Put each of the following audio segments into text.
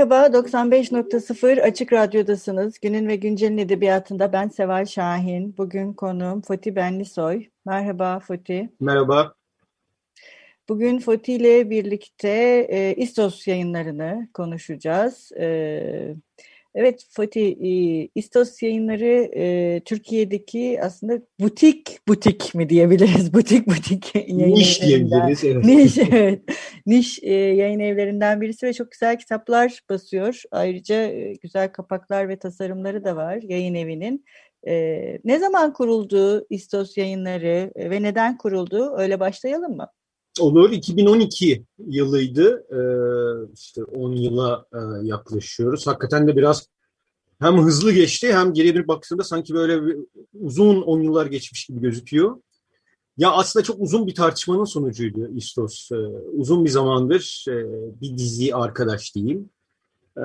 Merhaba, 95.0 Açık Radyo'dasınız. Günün ve Güncel'in edebiyatında ben Seval Şahin. Bugün konuğum Foti Benlisoy. Merhaba Foti. Merhaba. Bugün Foti ile birlikte e, İstos yayınlarını konuşacağız. E, evet Foti, e, İstos yayınları e, Türkiye'deki aslında butik butik mi diyebiliriz? Butik butik yayın Niş diyebiliriz. Evet. Niş, evet. Niş e, yayın evlerinden birisi ve çok güzel kitaplar basıyor. Ayrıca e, güzel kapaklar ve tasarımları da var yayın evinin. E, ne zaman kuruldu İstos yayınları ve neden kuruldu? Öyle başlayalım mı? Olur. 2012 yılıydı. Ee, işte 10 yıla e, yaklaşıyoruz. Hakikaten de biraz hem hızlı geçti hem geriye bir baktığımda sanki böyle bir uzun 10 yıllar geçmiş gibi gözüküyor. Ya aslında çok uzun bir tartışmanın sonucuydu İstos. Ee, uzun bir zamandır e, bir dizi arkadaş diyeyim. Ee,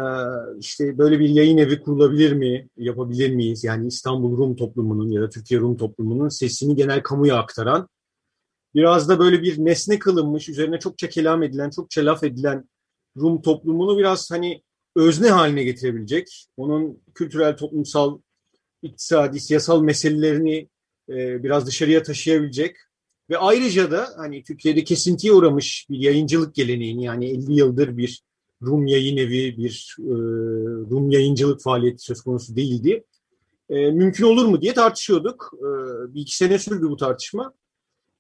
işte böyle bir yayın evi kurulabilir mi, yapabilir miyiz? Yani İstanbul Rum toplumunun ya da Türkiye Rum toplumunun sesini genel kamuya aktaran biraz da böyle bir nesne kılınmış, üzerine çok kelam edilen, çok laf edilen Rum toplumunu biraz hani özne haline getirebilecek, onun kültürel, toplumsal, iktisadi, siyasal meselelerini e, biraz dışarıya taşıyabilecek ve ayrıca da hani Türkiye'de kesintiye uğramış bir yayıncılık geleneğini yani 50 yıldır bir Rum yayın evi, bir e, Rum yayıncılık faaliyeti söz konusu değildi. E, mümkün olur mu diye tartışıyorduk. E, bir iki sene sürdü bu tartışma.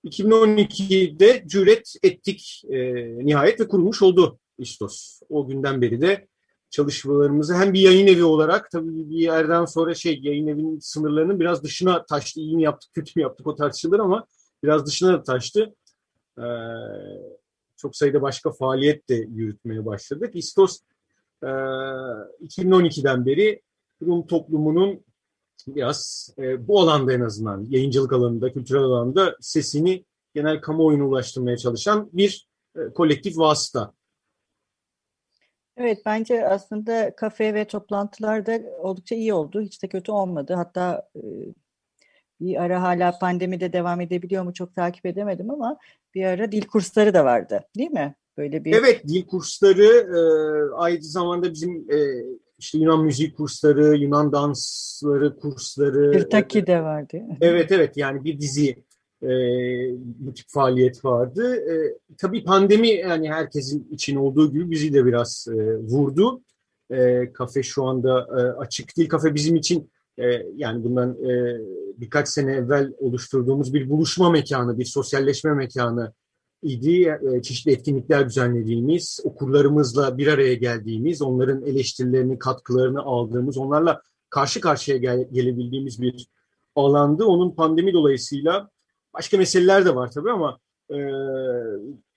2012'de cüret ettik e, nihayet ve kurulmuş oldu İstos. O günden beri de çalışmalarımızı hem bir yayın evi olarak tabii bir yerden sonra şey yayın evinin sınırlarının biraz dışına taştı. İyi mi yaptık, kötü mü yaptık o tartışılır ama biraz dışına da taştı. Ee, çok sayıda başka faaliyet de yürütmeye başladık. İstos e, 2012'den beri Rum toplumunun biraz e, bu alanda en azından yayıncılık alanında, kültürel alanda sesini genel kamuoyuna ulaştırmaya çalışan bir e, kolektif vasıta. Evet bence aslında kafe ve toplantılar da oldukça iyi oldu. Hiç de kötü olmadı. Hatta e, bir ara hala pandemide devam edebiliyor mu çok takip edemedim ama bir ara dil kursları da vardı değil mi? Böyle bir... Evet dil kursları e, aynı zamanda bizim e, işte Yunan müzik kursları, Yunan dansları kursları. Hırtaki de vardı. Evet evet yani bir dizi e, bu tip faaliyet vardı. E, tabii pandemi yani herkesin için olduğu gibi bizi de biraz e, vurdu. E, kafe şu anda e, açık değil. Kafe bizim için e, yani bundan e, birkaç sene evvel oluşturduğumuz bir buluşma mekanı, bir sosyalleşme mekanı idi. E, çeşitli etkinlikler düzenlediğimiz, okurlarımızla bir araya geldiğimiz, onların eleştirilerini, katkılarını aldığımız, onlarla karşı karşıya gel gelebildiğimiz bir alandı. Onun pandemi dolayısıyla başka meseleler de var tabii ama e,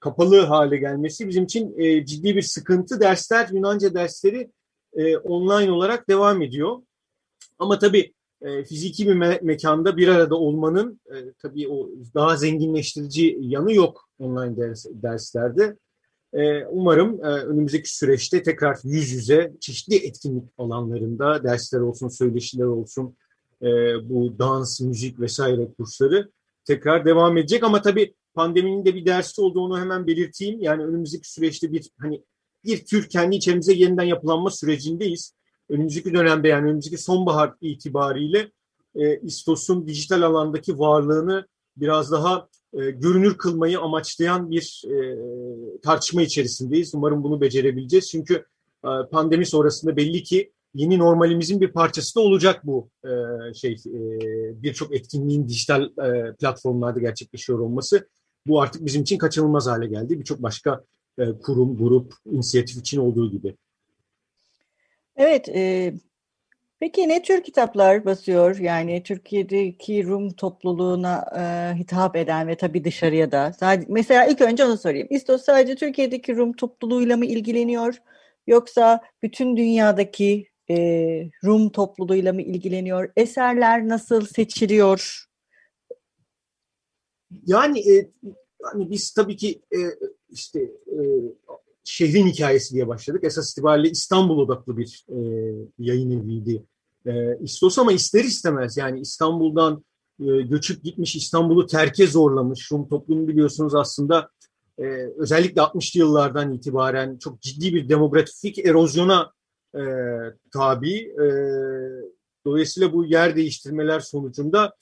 kapalı hale gelmesi bizim için e, ciddi bir sıkıntı. Dersler, Yunanca dersleri e, online olarak devam ediyor. Ama tabii e, fiziki bir me- mekanda bir arada olmanın e, tabii o daha zenginleştirici yanı yok online ders, derslerde. E, umarım e, önümüzdeki süreçte tekrar yüz yüze çeşitli etkinlik alanlarında dersler olsun, söyleşiler olsun, e, bu dans, müzik vesaire kursları tekrar devam edecek. Ama tabii pandeminin de bir dersi olduğunu hemen belirteyim. Yani önümüzdeki süreçte bir hani bir tür kendi içerimize yeniden yapılanma sürecindeyiz önümüzdeki dönemde yani önümüzdeki sonbahar itibariyle e, İstos'un dijital alandaki varlığını biraz daha e, görünür kılmayı amaçlayan bir e, tartışma içerisindeyiz. Umarım bunu becerebileceğiz. Çünkü e, pandemi sonrasında belli ki yeni normalimizin bir parçası da olacak bu e, şey e, birçok etkinliğin dijital e, platformlarda gerçekleşiyor olması. Bu artık bizim için kaçınılmaz hale geldi. Birçok başka e, kurum, grup, inisiyatif için olduğu gibi. Evet, e, Peki ne tür kitaplar basıyor? Yani Türkiye'deki Rum topluluğuna e, hitap eden ve tabii dışarıya da. Sadece, mesela ilk önce onu sorayım. İstos sadece Türkiye'deki Rum topluluğuyla mı ilgileniyor? Yoksa bütün dünyadaki e, Rum topluluğuyla mı ilgileniyor? Eserler nasıl seçiliyor? Yani e, hani biz tabii ki e, işte e, şehrin hikayesi diye başladık. Esas itibariyle İstanbul odaklı bir e, yayın eviydi. E, İstos ama ister istemez yani İstanbul'dan e, göçüp gitmiş, İstanbul'u terke zorlamış. Rum toplumu biliyorsunuz aslında e, özellikle 60'lı yıllardan itibaren çok ciddi bir demografik erozyona e, tabi. E, dolayısıyla bu yer değiştirmeler sonucunda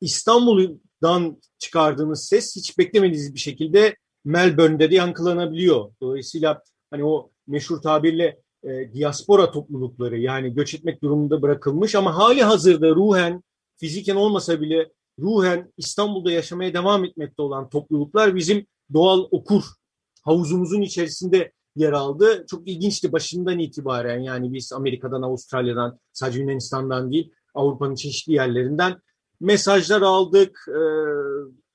İstanbul'dan çıkardığınız ses hiç beklemediğiniz bir şekilde Melbourne'de de yankılanabiliyor. Dolayısıyla hani o meşhur tabirle e, diaspora toplulukları yani göç etmek durumunda bırakılmış ama hali hazırda ruhen fiziken olmasa bile ruhen İstanbul'da yaşamaya devam etmekte olan topluluklar bizim doğal okur havuzumuzun içerisinde yer aldı. Çok ilginçti başından itibaren yani biz Amerika'dan, Avustralya'dan, sadece Yunanistan'dan değil Avrupa'nın çeşitli yerlerinden mesajlar aldık. E,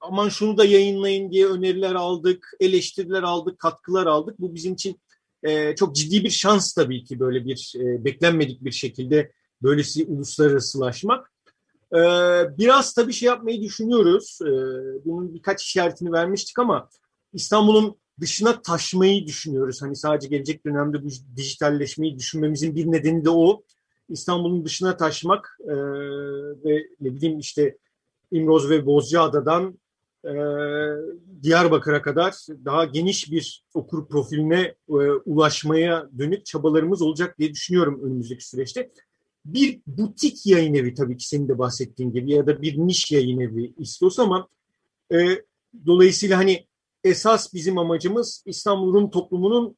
aman şunu da yayınlayın diye öneriler aldık, eleştiriler aldık, katkılar aldık. Bu bizim için e, çok ciddi bir şans tabii ki böyle bir e, beklenmedik bir şekilde böylesi uluslararasılaşmak. E, biraz tabii şey yapmayı düşünüyoruz. E, bunun birkaç işaretini vermiştik ama İstanbul'un dışına taşmayı düşünüyoruz. Hani sadece gelecek dönemde bu dijitalleşmeyi düşünmemizin bir nedeni de o. İstanbul'un dışına taşmak e, ve ne bileyim işte İmroz ve Bozcaada'dan e, Diyarbakır'a kadar daha geniş bir okur profiline e, ulaşmaya dönük çabalarımız olacak diye düşünüyorum önümüzdeki süreçte. Bir butik yayın evi tabii ki senin de bahsettiğin gibi ya da bir niş yayın evi istiyorsa ama e, dolayısıyla hani esas bizim amacımız İstanbul Rum toplumunun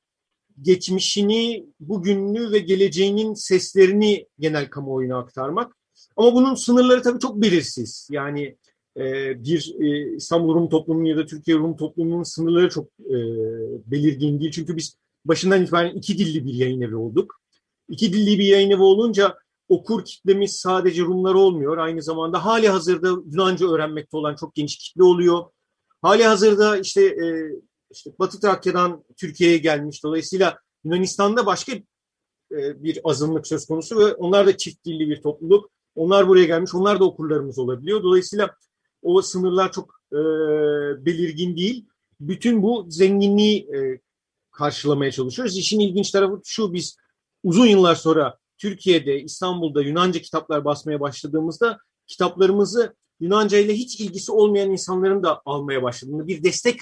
geçmişini, bugününü ve geleceğinin seslerini genel kamuoyuna aktarmak. Ama bunun sınırları tabii çok belirsiz. Yani bir e, İstanbul Rum toplumunun ya da Türkiye Rum toplumunun sınırları çok e, belirgin değil. Çünkü biz başından itibaren iki dilli bir yayın evi olduk. İki dilli bir yayın evi olunca okur kitlemiz sadece Rumlar olmuyor. Aynı zamanda hali hazırda Yunanca öğrenmekte olan çok geniş kitle oluyor. Hali hazırda işte, e, işte Batı Trakya'dan Türkiye'ye gelmiş. Dolayısıyla Yunanistan'da başka bir azınlık söz konusu ve onlar da çift dilli bir topluluk. Onlar buraya gelmiş, onlar da okurlarımız olabiliyor. Dolayısıyla o sınırlar çok e, belirgin değil. Bütün bu zenginliği e, karşılamaya çalışıyoruz. İşin ilginç tarafı şu, biz uzun yıllar sonra Türkiye'de, İstanbul'da Yunanca kitaplar basmaya başladığımızda kitaplarımızı Yunanca ile hiç ilgisi olmayan insanların da almaya başladığında bir destek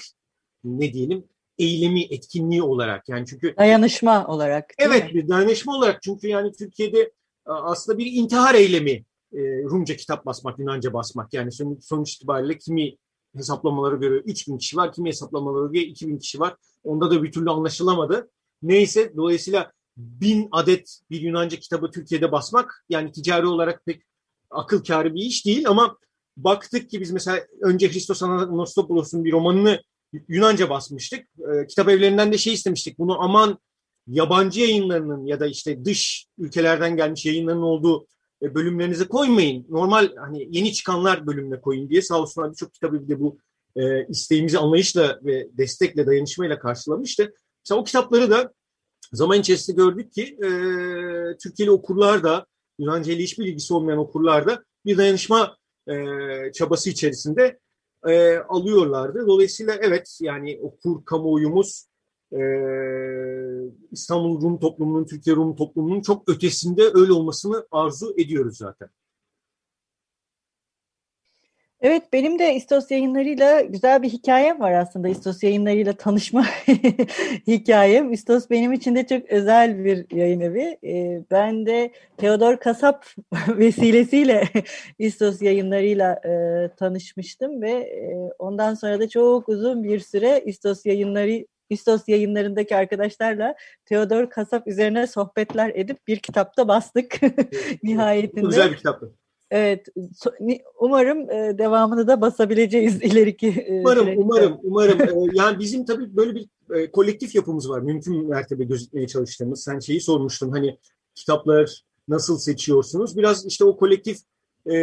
ne diyelim eylemi, etkinliği olarak yani çünkü dayanışma olarak. Evet, mi? bir dayanışma olarak çünkü yani Türkiye'de aslında bir intihar eylemi e, Rumca kitap basmak, Yunanca basmak. Yani sonuç, itibariyle kimi hesaplamalara göre 3000 kişi var, kimi hesaplamalara göre 2000 kişi var. Onda da bir türlü anlaşılamadı. Neyse dolayısıyla bin adet bir Yunanca kitabı Türkiye'de basmak yani ticari olarak pek akıl kârı bir iş değil ama baktık ki biz mesela önce Christos Anastasiopoulos'un bir romanını Yunanca basmıştık. E, kitap evlerinden de şey istemiştik. Bunu aman yabancı yayınlarının ya da işte dış ülkelerden gelmiş yayınların olduğu bölümlerinize koymayın. Normal hani yeni çıkanlar bölümüne koyun diye sağ olsunlar birçok kitabı bir de bu e, isteğimizi anlayışla ve destekle, dayanışmayla karşılamıştı. Mesela o kitapları da zaman içerisinde gördük ki e, Türkiye'li okurlar da Yunanca ile hiçbir ilgisi olmayan okurlar da bir dayanışma e, çabası içerisinde e, alıyorlardı. Dolayısıyla evet yani okur kamuoyumuz e, İstanbul Rum toplumunun, Türkiye Rum toplumunun çok ötesinde öyle olmasını arzu ediyoruz zaten. Evet benim de İstos yayınlarıyla güzel bir hikayem var aslında İstos yayınlarıyla tanışma hikayem. İstos benim için de çok özel bir yayın evi. Ben de Theodor Kasap vesilesiyle İstos yayınlarıyla e, tanışmıştım ve e, ondan sonra da çok uzun bir süre İstos yayınları İstos yayınlarındaki arkadaşlarla Theodor Kasap üzerine sohbetler edip bir kitapta bastık nihayetinde. Güzel bir kitaptı. Evet, umarım e, devamını da basabileceğiz ileriki e, Umarım, süreçte. umarım, umarım. E, yani bizim tabii böyle bir kolektif yapımız var. Mümkün mertebe gözükmeye çalıştığımız. Sen şeyi sormuştun hani kitaplar nasıl seçiyorsunuz? Biraz işte o kolektif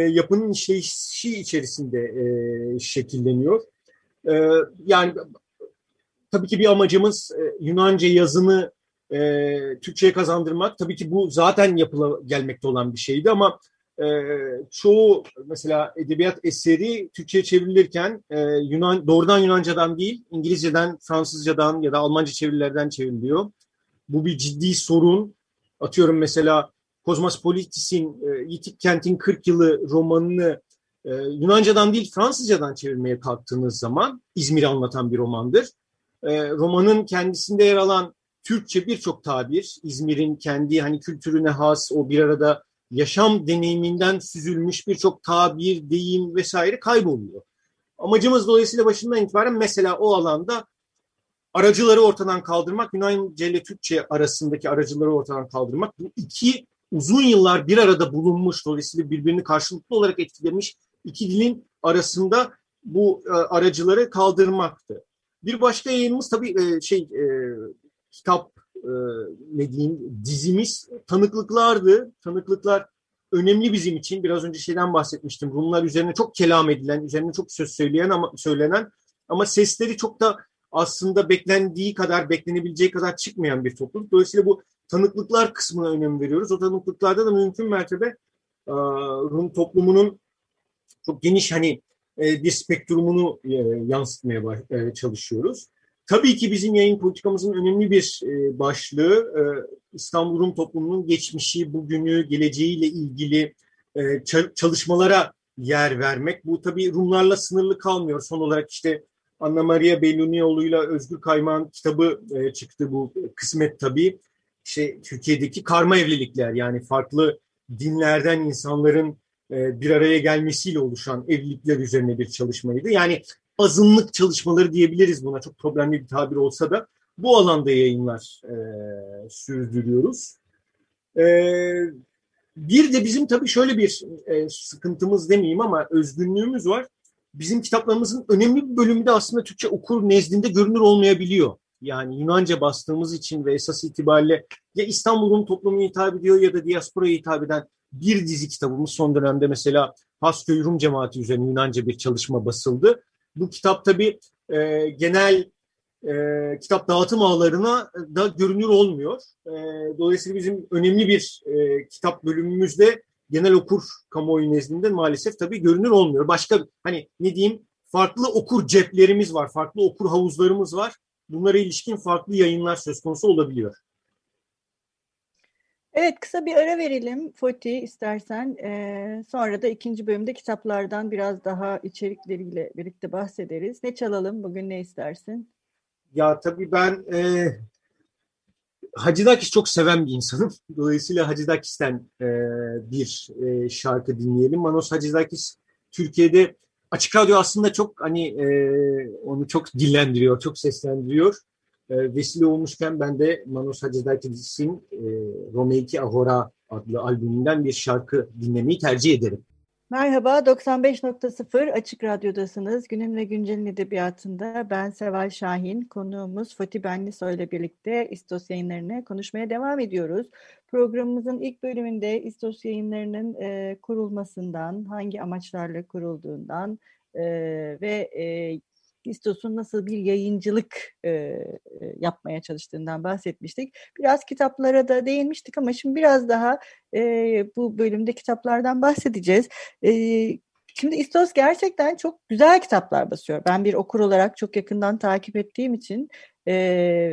yapının işleyişi içerisinde şekilleniyor. Yani tabii ki bir amacımız e, Yunanca yazını e, Türkçe'ye kazandırmak. Tabii ki bu zaten yapıla gelmekte olan bir şeydi ama e, çoğu mesela edebiyat eseri Türkçe'ye çevrilirken e, Yunan doğrudan Yunanca'dan değil İngilizce'den, Fransızcadan ya da Almanca çevirilerden çevriliyor. Bu bir ciddi sorun. Atıyorum mesela Kozmopolitis'in e, Yitik Kent'in 40 yılı romanını e, Yunanca'dan değil Fransızcadan çevirmeye kalktığınız zaman İzmir'i anlatan bir romandır. E, romanın kendisinde yer alan Türkçe birçok tabir, İzmir'in kendi hani kültürüne has o bir arada yaşam deneyiminden süzülmüş birçok tabir, deyim vesaire kayboluyor. Amacımız dolayısıyla başından itibaren mesela o alanda aracıları ortadan kaldırmak, Yunanca ile Türkçe arasındaki aracıları ortadan kaldırmak. Bu iki uzun yıllar bir arada bulunmuş, dolayısıyla birbirini karşılıklı olarak etkilemiş iki dilin arasında bu e, aracıları kaldırmaktı. Bir başka yayınımız tabii e, şey e, kitap e, ne diyeyim dizimiz tanıklıklardı. Tanıklıklar önemli bizim için. Biraz önce şeyden bahsetmiştim. Rumlar üzerine çok kelam edilen, üzerine çok söz söyleyen ama söylenen ama sesleri çok da aslında beklendiği kadar, beklenebileceği kadar çıkmayan bir topluluk. Dolayısıyla bu tanıklıklar kısmına önem veriyoruz. O tanıklıklarda da mümkün mertebe Rum toplumunun çok geniş hani bir spektrumunu e, yansıtmaya çalışıyoruz. Tabii ki bizim yayın politikamızın önemli bir başlığı İstanbul Rum toplumunun geçmişi, bugünü, geleceğiyle ilgili çalışmalara yer vermek. Bu tabii Rumlarla sınırlı kalmıyor. Son olarak işte Anna Maria Bellunioğlu'yla Özgür Kayman kitabı çıktı bu kısmet tabii şey Türkiye'deki karma evlilikler yani farklı dinlerden insanların e, bir araya gelmesiyle oluşan evlilikler üzerine bir çalışmaydı. Yani azınlık çalışmaları diyebiliriz buna çok problemli bir tabir olsa da bu alanda yayınlar e, sürdürüyoruz. E, bir de bizim tabii şöyle bir e, sıkıntımız demeyeyim ama özgünlüğümüz var. Bizim kitaplarımızın önemli bir bölümü de aslında Türkçe okur nezdinde görünür olmayabiliyor yani Yunanca bastığımız için ve esas itibariyle ya İstanbul'un toplumuna hitap ediyor ya da diasporaya hitap eden bir dizi kitabımız son dönemde mesela Hasköy Rum Cemaati üzerine Yunanca bir çalışma basıldı. Bu kitap tabii e, genel e, kitap dağıtım ağlarına da görünür olmuyor. E, dolayısıyla bizim önemli bir e, kitap bölümümüzde genel okur kamuoyu nezdinde maalesef tabii görünür olmuyor. Başka hani ne diyeyim farklı okur ceplerimiz var, farklı okur havuzlarımız var bunlara ilişkin farklı yayınlar söz konusu olabiliyor. Evet kısa bir ara verelim Foti istersen. Ee, sonra da ikinci bölümde kitaplardan biraz daha içerikleriyle birlikte bahsederiz. Ne çalalım bugün ne istersin? Ya tabii ben e, Hacı çok seven bir insanım. Dolayısıyla Hacı Dakis'ten e, bir e, şarkı dinleyelim. Manos Hacı Dakis Türkiye'de Açık Radyo aslında çok hani e, onu çok dillendiriyor, çok seslendiriyor. E, vesile olmuşken ben de Manos Hacıdakis'in e, Romeiki Ahora adlı albümünden bir şarkı dinlemeyi tercih ederim. Merhaba, 95.0 Açık Radyo'dasınız. Günün ve Güncel'in edebiyatında ben Seval Şahin, konuğumuz Fatih Benlisoy ile birlikte İstos yayınlarını konuşmaya devam ediyoruz. Programımızın ilk bölümünde İstos yayınlarının e, kurulmasından, hangi amaçlarla kurulduğundan e, ve e, İstos'un nasıl bir yayıncılık e, yapmaya çalıştığından bahsetmiştik. Biraz kitaplara da değinmiştik ama şimdi biraz daha e, bu bölümde kitaplardan bahsedeceğiz. E, şimdi İstos gerçekten çok güzel kitaplar basıyor. Ben bir okur olarak çok yakından takip ettiğim için e,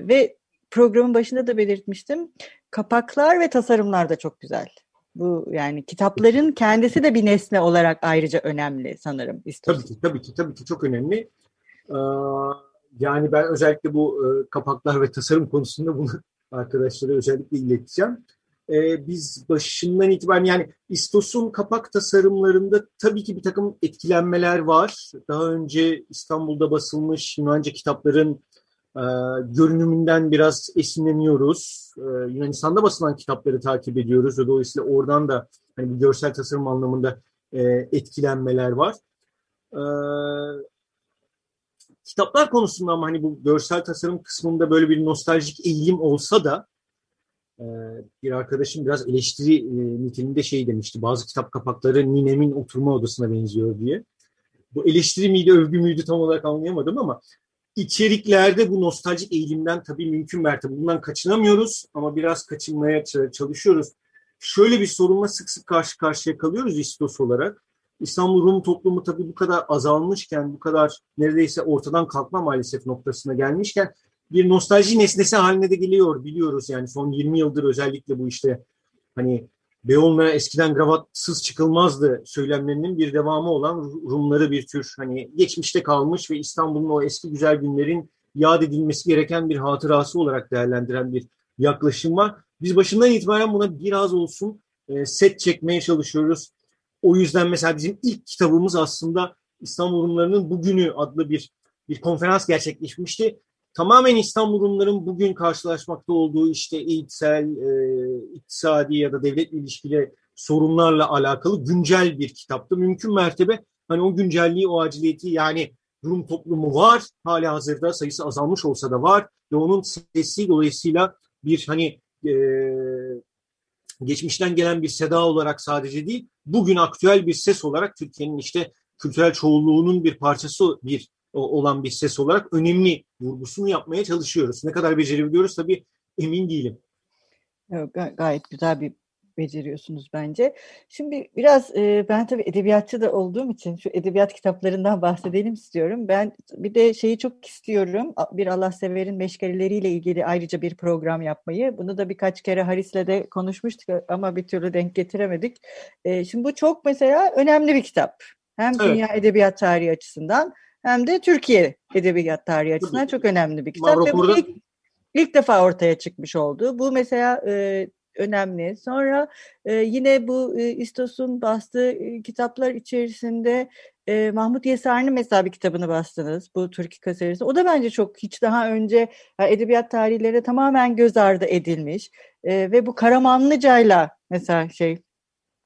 ve programın başında da belirtmiştim. Kapaklar ve tasarımlar da çok güzel. Bu yani kitapların kendisi de bir nesne olarak ayrıca önemli sanırım. İstos. Tabii ki, tabii ki, tabii ki çok önemli. Ee, yani ben özellikle bu e, kapaklar ve tasarım konusunda bunu arkadaşlara özellikle ileteceğim. Ee, biz başından itibaren yani İstos'un kapak tasarımlarında tabii ki bir takım etkilenmeler var. Daha önce İstanbul'da basılmış Yunanca kitapların e, görünümünden biraz esinleniyoruz. E, Yunanistan'da basılan kitapları takip ediyoruz ve dolayısıyla oradan da hani görsel tasarım anlamında etkilenmeler var. E, kitaplar konusunda ama hani bu görsel tasarım kısmında böyle bir nostaljik eğilim olsa da Ee, bir arkadaşım biraz eleştiri e, niteliğinde şey demişti. Bazı kitap kapakları ninemin oturma odasına benziyor diye. Bu eleştiri miydi, övgü müydü tam olarak anlayamadım ama içeriklerde bu nostaljik eğilimden tabii mümkün mertebe bundan kaçınamıyoruz ama biraz kaçınmaya çalışıyoruz. Şöyle bir sorunla sık sık karşı karşıya kalıyoruz istos olarak. İstanbul Rum toplumu tabii bu kadar azalmışken, bu kadar neredeyse ortadan kalkma maalesef noktasına gelmişken bir nostalji nesnesi haline de geliyor biliyoruz yani son 20 yıldır özellikle bu işte hani Beyoğlu'na eskiden gravatsız çıkılmazdı söylemlerinin bir devamı olan Rumları bir tür hani geçmişte kalmış ve İstanbul'un o eski güzel günlerin yad edilmesi gereken bir hatırası olarak değerlendiren bir yaklaşım var. Biz başından itibaren buna biraz olsun e, set çekmeye çalışıyoruz. O yüzden mesela bizim ilk kitabımız aslında İstanbul Rumlarının Bugünü adlı bir bir konferans gerçekleşmişti tamamen İstanbul Rumların bugün karşılaşmakta olduğu işte eğitsel, e, iktisadi ya da devlet ilişkili sorunlarla alakalı güncel bir kitaptı. Mümkün mertebe hani o güncelliği, o aciliyeti yani Rum toplumu var. Hala hazırda sayısı azalmış olsa da var. Ve onun sesi dolayısıyla bir hani e, geçmişten gelen bir seda olarak sadece değil, bugün aktüel bir ses olarak Türkiye'nin işte kültürel çoğunluğunun bir parçası bir olan bir ses olarak önemli vurgusunu yapmaya çalışıyoruz. Ne kadar becerebiliyoruz tabii emin değilim. Ga- gayet güzel bir beceriyorsunuz bence. Şimdi biraz e, ben tabii edebiyatçı da olduğum için şu edebiyat kitaplarından bahsedelim istiyorum. Ben bir de şeyi çok istiyorum. Bir Allah severin meşgaleleriyle ilgili ayrıca bir program yapmayı. Bunu da birkaç kere Haris'le de konuşmuştuk ama bir türlü denk getiremedik. E, şimdi bu çok mesela önemli bir kitap. Hem evet. dünya edebiyat tarihi açısından hem de Türkiye edebiyat tarihi açısından çok önemli bir kitap. Ve bu ilk, ilk defa ortaya çıkmış oldu. Bu mesela e, önemli. Sonra e, yine bu e, İstos'un bastığı e, kitaplar içerisinde e, Mahmut Yesar'ın mesela bir kitabını bastınız. Bu Türkiye serisi. O da bence çok hiç daha önce yani edebiyat tarihleri tamamen göz ardı edilmiş. E, ve bu Karamanlıca'yla mesela şey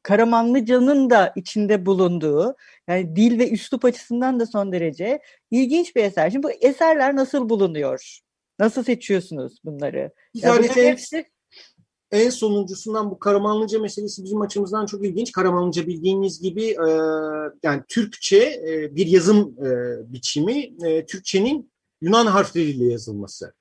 Karamanlıca'nın da içinde bulunduğu yani dil ve üslup açısından da son derece ilginç bir eser. Şimdi bu eserler nasıl bulunuyor? Nasıl seçiyorsunuz bunları? Yani en, hepsi... en sonuncusundan bu Karamanlıca meselesi bizim açımızdan çok ilginç. Karamanlıca bildiğiniz gibi e, yani Türkçe e, bir yazım e, biçimi. E, Türkçenin Yunan harfleriyle yazılması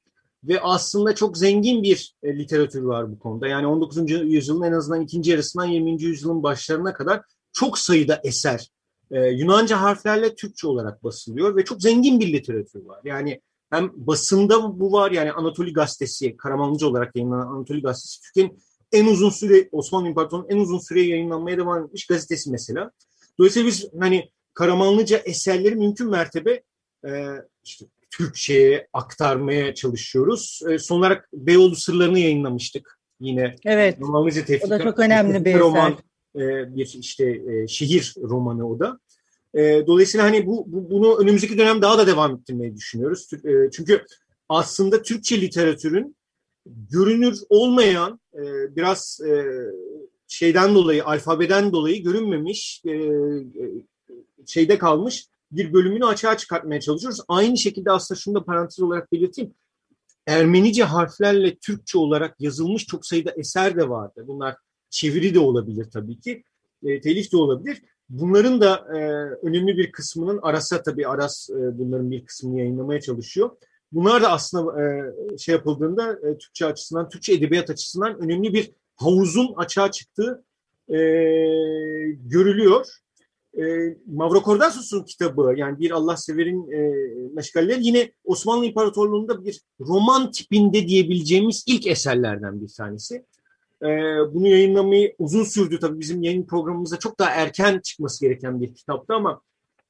ve aslında çok zengin bir e, literatür var bu konuda. Yani 19. yüzyılın en azından ikinci yarısından 20. yüzyılın başlarına kadar çok sayıda eser e, Yunanca harflerle Türkçe olarak basılıyor ve çok zengin bir literatür var. Yani hem basında bu var yani Anatoli Gazetesi, Karamanlıca olarak yayınlanan Anatoli Gazetesi Türkiye'nin en uzun süre Osmanlı İmparatorluğu'nun en uzun süre yayınlanmaya devam etmiş gazetesi mesela. Dolayısıyla biz hani Karamanlıca eserleri mümkün mertebe e, işte Türkçe'ye aktarmaya çalışıyoruz. E, son olarak Beyoğlu Sırlarını yayınlamıştık yine. Evet. Romanlıca tefrika. O da çok önemli bir roman, eser. E, bir işte e, şehir romanı o da. E, dolayısıyla hani bu, bu bunu önümüzdeki dönem daha da devam ettirmeyi düşünüyoruz. E, çünkü aslında Türkçe literatürün görünür olmayan e, biraz e, şeyden dolayı alfabeden dolayı görünmemiş e, e şeyde kalmış bir bölümünü açığa çıkartmaya çalışıyoruz. Aynı şekilde aslında şunu da parantez olarak belirteyim. Ermenice harflerle Türkçe olarak yazılmış çok sayıda eser de vardı. Bunlar çeviri de olabilir tabii ki, e, telif de olabilir. Bunların da e, önemli bir kısmının Aras'a tabii Aras e, bunların bir kısmını yayınlamaya çalışıyor. Bunlar da aslında e, şey yapıldığında e, Türkçe açısından, Türkçe edebiyat açısından önemli bir havuzun açığa çıktığı e, görülüyor e, Mavrokordasus'un kitabı yani bir Allah severin e, meşgalleri yine Osmanlı İmparatorluğu'nda bir roman tipinde diyebileceğimiz ilk eserlerden bir tanesi. E, bunu yayınlamayı uzun sürdü tabii bizim yayın programımızda çok daha erken çıkması gereken bir kitaptı ama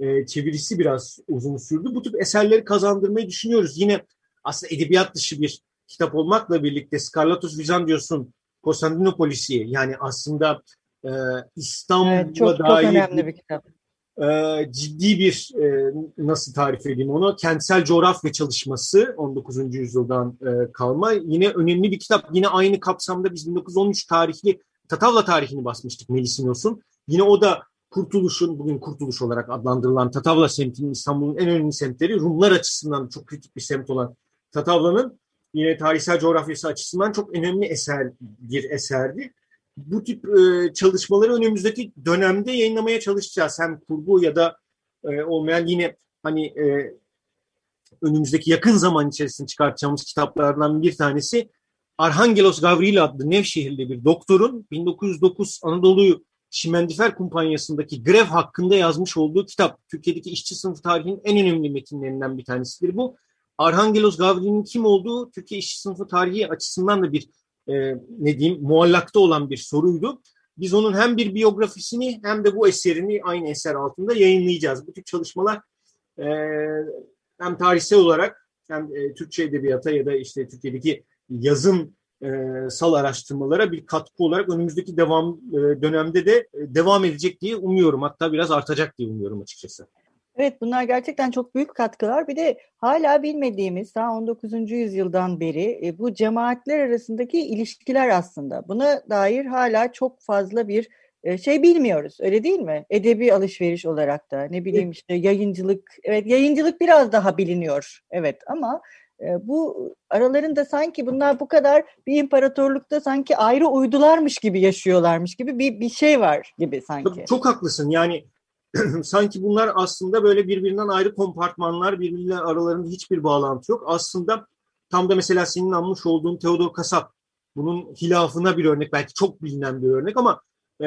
e, çevirisi biraz uzun sürdü. Bu tip eserleri kazandırmayı düşünüyoruz. Yine aslında edebiyat dışı bir kitap olmakla birlikte Scarlatus Vizandios'un Konstantinopolis'i yani aslında e, İstanbul'a evet, çok, dair çok önemli bir kitap. E, ciddi bir e, nasıl tarif edeyim onu kentsel coğrafya çalışması 19. yüzyıldan e, kalma yine önemli bir kitap. Yine aynı kapsamda biz 1913 tarihli Tatavla tarihini basmıştık Melisinos'un. Yine o da Kurtuluş'un, bugün Kurtuluş olarak adlandırılan Tatavla semtinin İstanbul'un en önemli semtleri Rumlar açısından çok kritik bir semt olan Tatavla'nın yine tarihsel coğrafyası açısından çok önemli eser bir eserdi. Bu tip e, çalışmaları önümüzdeki dönemde yayınlamaya çalışacağız. Hem kurgu ya da e, olmayan yine hani e, önümüzdeki yakın zaman içerisinde çıkartacağımız kitaplardan bir tanesi Arhangelos Gavril adlı Nevşehirli bir doktorun 1909 Anadolu Şimendifer Kumpanyası'ndaki grev hakkında yazmış olduğu kitap. Türkiye'deki işçi sınıfı tarihinin en önemli metinlerinden bir tanesidir bu. Arhangelos Gavril'in kim olduğu Türkiye işçi sınıfı tarihi açısından da bir e, ne diyeyim muallakta olan bir soruydu. Biz onun hem bir biyografisini hem de bu eserini aynı eser altında yayınlayacağız. Bu tip çalışmalar e, hem tarihsel olarak hem e, Türkçe edebiyata ya da işte Türkiye'deki yazın e, sal araştırmalara bir katkı olarak önümüzdeki devam e, dönemde de e, devam edecek diye umuyorum. Hatta biraz artacak diye umuyorum açıkçası. Evet bunlar gerçekten çok büyük katkılar. Bir de hala bilmediğimiz daha 19. yüzyıldan beri e, bu cemaatler arasındaki ilişkiler aslında. Buna dair hala çok fazla bir e, şey bilmiyoruz. Öyle değil mi? Edebi alışveriş olarak da ne bileyim işte yayıncılık. Evet yayıncılık biraz daha biliniyor. Evet ama e, bu aralarında sanki bunlar bu kadar bir imparatorlukta sanki ayrı uydularmış gibi yaşıyorlarmış gibi bir bir şey var gibi sanki. Çok, çok haklısın. Yani sanki bunlar aslında böyle birbirinden ayrı kompartmanlar, birbirine aralarında hiçbir bağlantı yok. Aslında tam da mesela senin anmış olduğun Theodor Kasap bunun hilafına bir örnek, belki çok bilinen bir örnek ama e,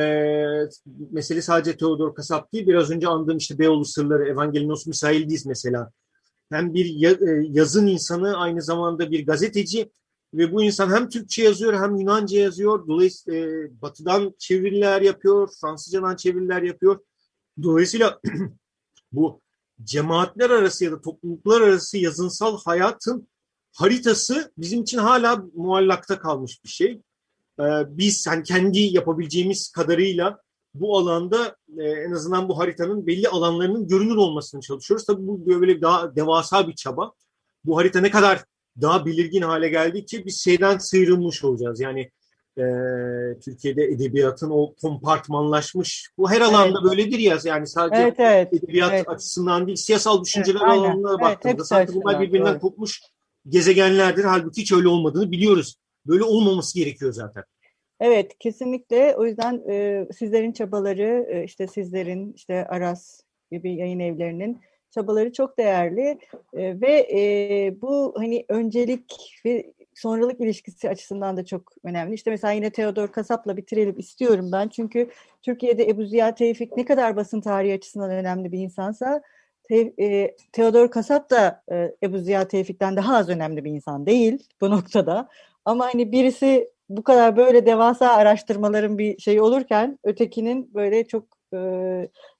mesele sadece Theodor Kasap değil. Biraz önce andığım işte Beyoğlu Sırları, Evangelinos Misailidis mesela. Hem bir yazın insanı, aynı zamanda bir gazeteci ve bu insan hem Türkçe yazıyor hem Yunanca yazıyor. Dolayısıyla e, batıdan çeviriler yapıyor, Fransızcadan çeviriler yapıyor Dolayısıyla bu cemaatler arası ya da topluluklar arası yazınsal hayatın haritası bizim için hala muallakta kalmış bir şey. Ee, biz hani kendi yapabileceğimiz kadarıyla bu alanda e, en azından bu haritanın belli alanlarının görünür olmasını çalışıyoruz. Tabii bu böyle daha devasa bir çaba. Bu harita ne kadar daha belirgin hale geldikçe biz şeyden sıyrılmış olacağız. Yani e, Türkiye'de edebiyatın o kompartmanlaşmış, bu her alanda evet. böyledir ya yani sadece evet, evet, edebiyat evet. açısından değil, siyasal düşünceler evet, alanına evet, baktığımızda sanki bunlar birbirinden evet. kopmuş gezegenlerdir. Halbuki hiç öyle olmadığını biliyoruz. Böyle olmaması gerekiyor zaten. Evet, kesinlikle. O yüzden e, sizlerin çabaları, e, işte sizlerin, işte Aras gibi yayın evlerinin çabaları çok değerli e, ve e, bu hani öncelik ve sonralık ilişkisi açısından da çok önemli. İşte mesela yine Theodor Kasap'la bitirelim istiyorum ben. Çünkü Türkiye'de Ebu Ziya Tevfik ne kadar basın tarihi açısından önemli bir insansa Te, e, Theodor Kasap da e, Ebu Ziya Tevfik'ten daha az önemli bir insan değil bu noktada. Ama hani birisi bu kadar böyle devasa araştırmaların bir şey olurken ötekinin böyle çok e,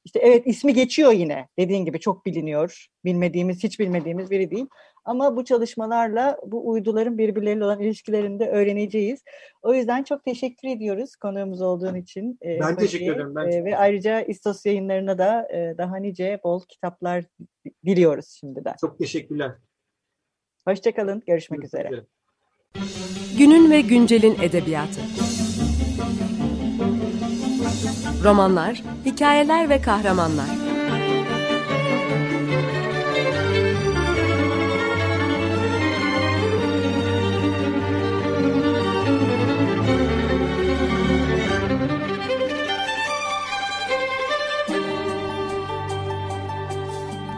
işte evet ismi geçiyor yine dediğin gibi çok biliniyor. Bilmediğimiz, hiç bilmediğimiz biri değil. Ama bu çalışmalarla bu uyduların birbirleriyle olan ilişkilerini de öğreneceğiz. O yüzden çok teşekkür ediyoruz konuğumuz olduğun için. Ben teşekkür ederim. Ben e, ve ayrıca İstos yayınlarına da e, daha nice bol kitaplar diliyoruz şimdiden. Çok teşekkürler. Hoşçakalın. Görüşmek Görüşmek üzere. Günün ve güncelin edebiyatı. Romanlar, hikayeler ve kahramanlar.